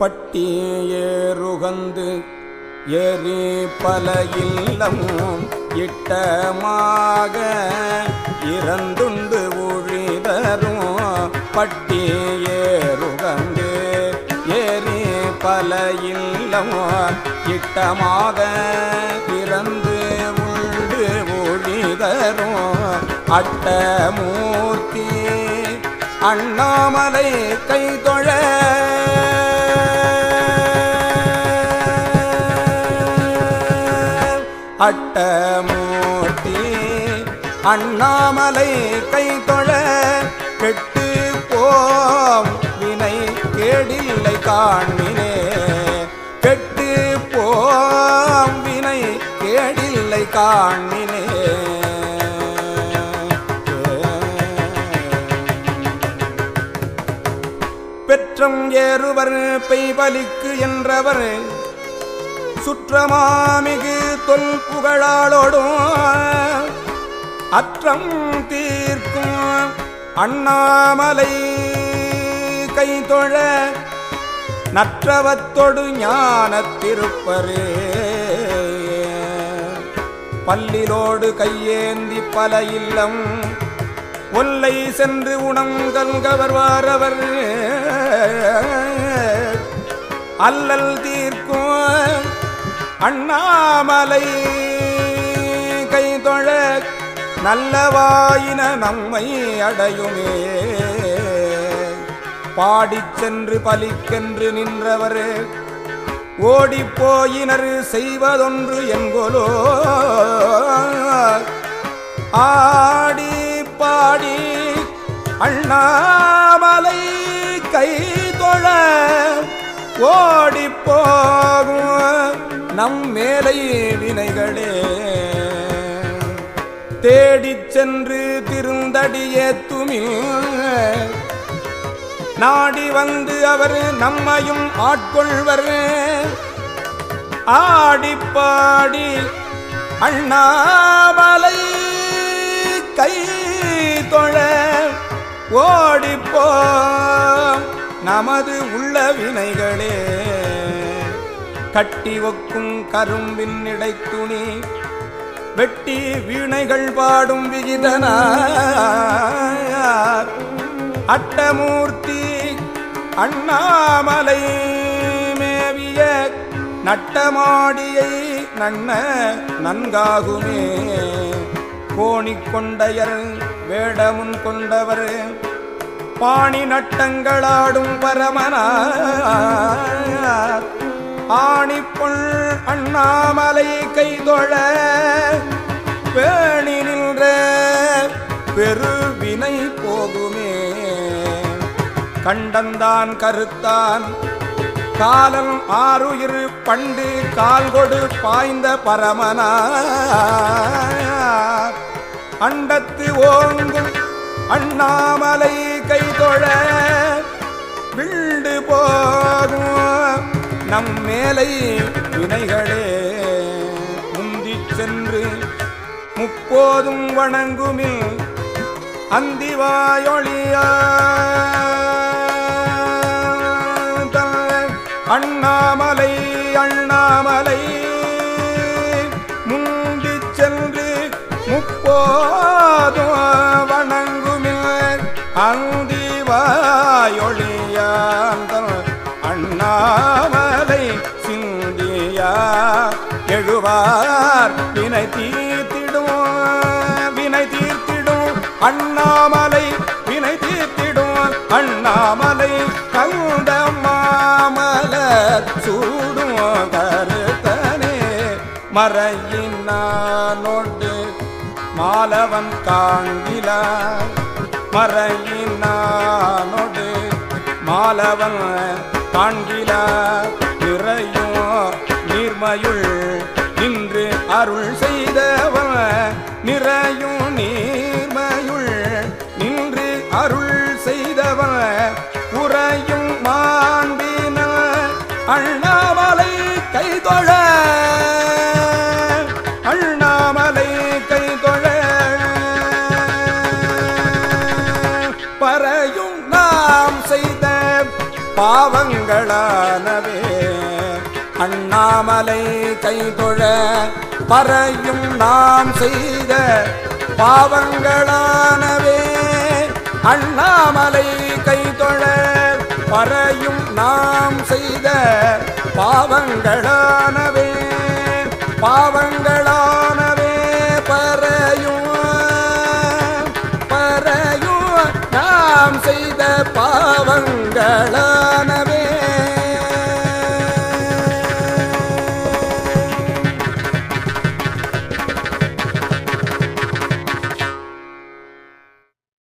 பட்டி எரி பல இல்லம் இட்டமாக இறந்துண்டு ஒழிதரும் பட்டி எரி பல இல்லம் இட்டமாக இறந்து உண்டு ஒழிதரும் அட்டமூர்த்தி அண்ணாமலை கைதொழ அட்டமூர்த்தி அண்ணாமலை கை தொழ கெட்டு போம் வினை கேடில்லை காண்மினே. கெட்டு போம் வினை கேடில்லை காண்மினே. பெற்றம் ஏறுவர் பெய்பலிக்கு என்றவர் சுற்றமாமிகு தொல் புகழாளோடும் அற்றம் தீர்க்கும் அண்ணாமலை கைதொழ நற்றவத்தொடு ஞான திருப்பரே. பல்லிலோடு கையேந்தி பல இல்லம் ஒல்லை சென்று உணங்கல்கவர் வாரவர் அல்லல் தீர்க்கும் அண்ணாமலை. கைதொழ நல்லவாயின நம்மை அடையுமே. பாடிச் சென்று பலிக்கென்று நின்றவரே ஓடிப்போயினர் செய்வதொன்று என்கொலோ ஆடி பாடி அண்ணாமலை கை தொழ ஓடிப்போகும் நம் மேலை வினைகளே. தேடிச் சென்று திருந்தடியேத்துமில் நாடி வந்து அவர் நம்மையும் ஆட்கொள்வர். ஆடிப்பாடி அண்ணாமலை கை தொழ. ஓடிப்போ நமது உள்ள வினைகளே. கட்டி ஒக்கும் கரும்பின் இடைத்துணி வெட்டி வீணைகள் பாடும் விகிதனார். அட்டமூர்த்தி அண்ணாமலை மேவிய நட்டமாடியை நன்ன நன்காகுமே. கோணிக் கொண்டையர் வேடமுன் கொண்டவர் பாணி நட்டங்களாடும் பரமனார். ஆணிப்பொள் அண்ணாமலை கைதொழ பேணி நின்ற பெருவினை போகுமே கண்டந்தான் கருத்தான் காலம் ஆறுயிர் பண்டு கால்கொடு பாய்ந்த பரமனா அண்டத்து ஓங்கும் அண்ணாமலை கைதொழ விண்டு போகும் நம் மேலை வினைகளே. முந்தி சென்று முப்போதும் வணங்குமில் அந்திவாயொழியா அண்ணாமலை அண்ணாமலை முந்தி சென்று முப்போதும் வணங்குமில் அந்திவாயொழியாந்தல் அடைவார் வினை தீர்த்திடும் வினை தீர்த்திடும் அண்ணாமலை. வினை தீர்த்திடும் அண்ணாமலை. கவுண்ட மாமலர் சூடும் கருத்தனே. மறையினொண்டு மாலவன் காண்கிலா மறையினொடு மாலவன் காண்கிலா நிறையும் நீர்மயுள் அருள் செய்தவன் நிறையும் நீர்மையுள் நின்று அருள் செய்தவன் உறையும் மாண்பின அண்ணாமலை கைதொழ. அண்ணாமலை கைதொழ. பறையும் நாம் செய்த பாவங்களானவே அண்ணாமலை கைதொழ. பறையும் நாம் செய்த பாவங்களானவே. அண்ணாமலை கைதொழ பறையும் நாம் செய்த பாவங்களானவே. பாவங்களானவே பறையும் பறையும் நாம் செய்த பாவங்களான